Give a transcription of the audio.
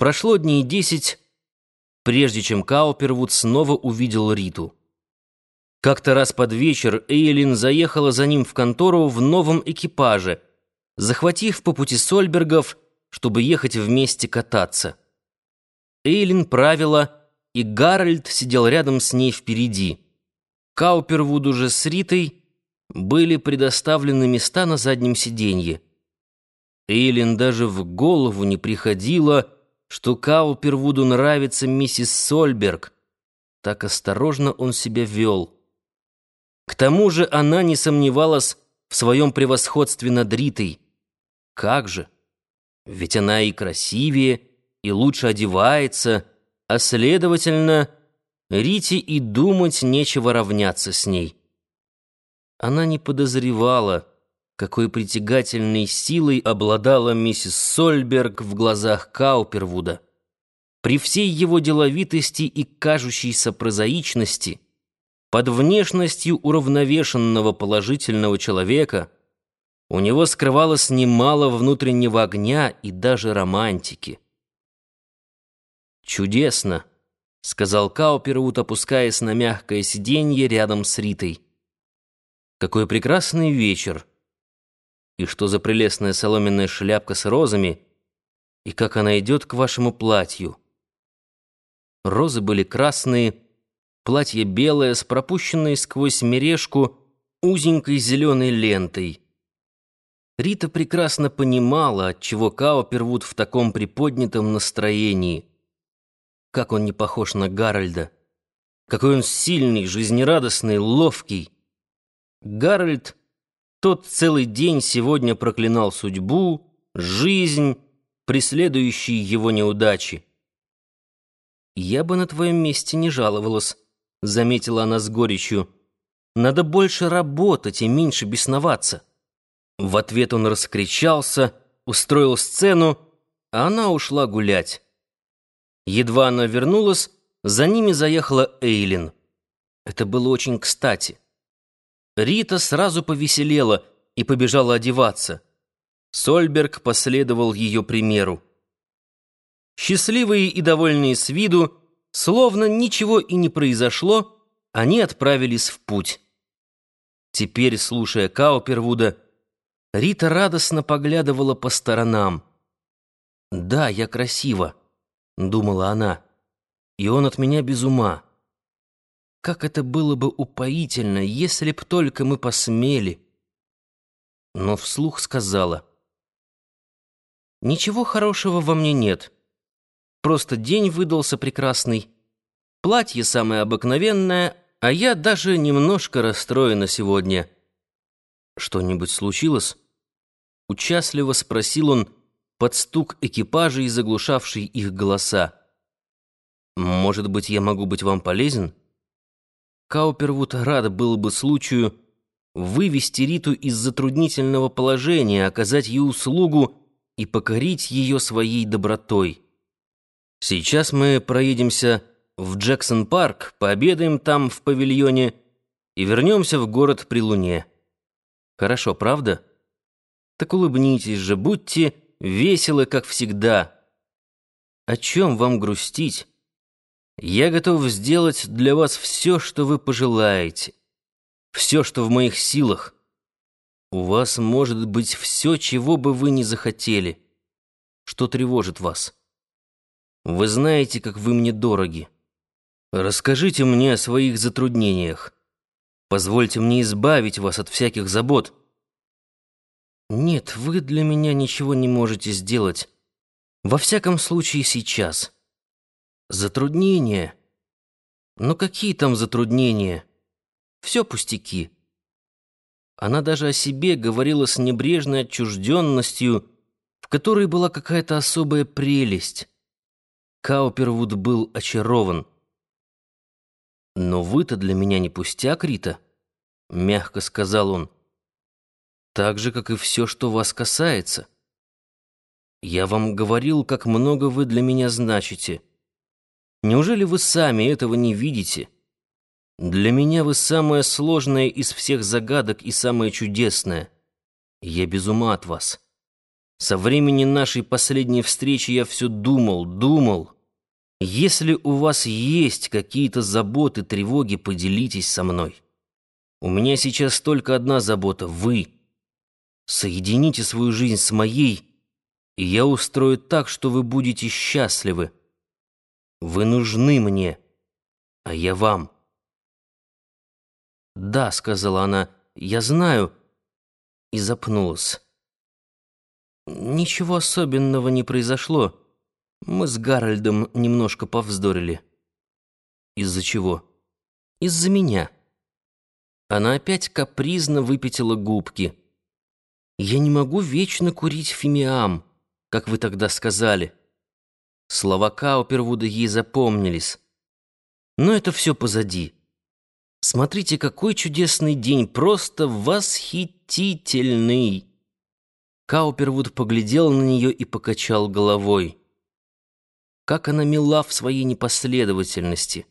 Прошло дней десять, прежде чем Каупервуд снова увидел Риту. Как-то раз под вечер Эйлин заехала за ним в контору в новом экипаже, захватив по пути Сольбергов, чтобы ехать вместе кататься. Эйлин правила, и Гарольд сидел рядом с ней впереди. Каупервуду же с Ритой были предоставлены места на заднем сиденье. Эйлин даже в голову не приходило, что Каупервуду нравится миссис Сольберг. Так осторожно он себя вел. К тому же она не сомневалась в своем превосходстве над Ритой. Как же? Ведь она и красивее, и лучше одевается, а, следовательно, Рите и думать нечего равняться с ней. Она не подозревала, какой притягательной силой обладала миссис Сольберг в глазах Каупервуда. При всей его деловитости и кажущейся прозаичности, под внешностью уравновешенного положительного человека, у него скрывалось немало внутреннего огня и даже романтики. «Чудесно», — сказал Каупервуд, опускаясь на мягкое сиденье рядом с Ритой. «Какой прекрасный вечер! И что за прелестная соломенная шляпка с розами, и как она идет к вашему платью!» Розы были красные, платье белое, с пропущенной сквозь мережку узенькой зеленой лентой. Рита прекрасно понимала, отчего Каупервуд в таком приподнятом настроении — как он не похож на Гарольда. Какой он сильный, жизнерадостный, ловкий. Гарольд тот целый день сегодня проклинал судьбу, жизнь, преследующие его неудачи. «Я бы на твоем месте не жаловалась», — заметила она с горечью. «Надо больше работать и меньше бесноваться». В ответ он раскричался, устроил сцену, а она ушла гулять. Едва она вернулась, за ними заехала Эйлин. Это было очень кстати. Рита сразу повеселела и побежала одеваться. Сольберг последовал ее примеру. Счастливые и довольные с виду, словно ничего и не произошло, они отправились в путь. Теперь, слушая Каупервуда, Рита радостно поглядывала по сторонам. «Да, я красива» думала она, и он от меня без ума. Как это было бы упоительно, если б только мы посмели. Но вслух сказала. Ничего хорошего во мне нет. Просто день выдался прекрасный. Платье самое обыкновенное, а я даже немножко расстроена сегодня. Что-нибудь случилось? Участливо спросил он, под стук экипажей, заглушавший их голоса. «Может быть, я могу быть вам полезен?» Каупервуд рад был бы случаю вывести Риту из затруднительного положения, оказать ей услугу и покорить ее своей добротой. «Сейчас мы проедемся в Джексон-парк, пообедаем там в павильоне и вернемся в город при луне. Хорошо, правда? Так улыбнитесь же, будьте весело, как всегда. О чем вам грустить? Я готов сделать для вас все, что вы пожелаете. Все, что в моих силах. У вас может быть все, чего бы вы ни захотели. Что тревожит вас? Вы знаете, как вы мне дороги. Расскажите мне о своих затруднениях. Позвольте мне избавить вас от всяких забот. «Нет, вы для меня ничего не можете сделать. Во всяком случае, сейчас. Затруднения? Но какие там затруднения? Все пустяки». Она даже о себе говорила с небрежной отчужденностью, в которой была какая-то особая прелесть. Каупервуд был очарован. «Но вы-то для меня не пустяк, Рита», — мягко сказал он так же, как и все, что вас касается. Я вам говорил, как много вы для меня значите. Неужели вы сами этого не видите? Для меня вы самое сложное из всех загадок и самое чудесное. Я без ума от вас. Со времени нашей последней встречи я все думал, думал. Если у вас есть какие-то заботы, тревоги, поделитесь со мной. У меня сейчас только одна забота — вы. Соедините свою жизнь с моей, и я устрою так, что вы будете счастливы. Вы нужны мне, а я вам. «Да», — сказала она, — «я знаю», и запнулась. Ничего особенного не произошло. Мы с Гарольдом немножко повздорили. Из-за чего? Из-за меня. Она опять капризно выпятила губки. Я не могу вечно курить фимиам, как вы тогда сказали. Слова Каупервуда ей запомнились. Но это все позади. Смотрите, какой чудесный день, просто восхитительный. Каупервуд поглядел на нее и покачал головой. Как она мила в своей непоследовательности.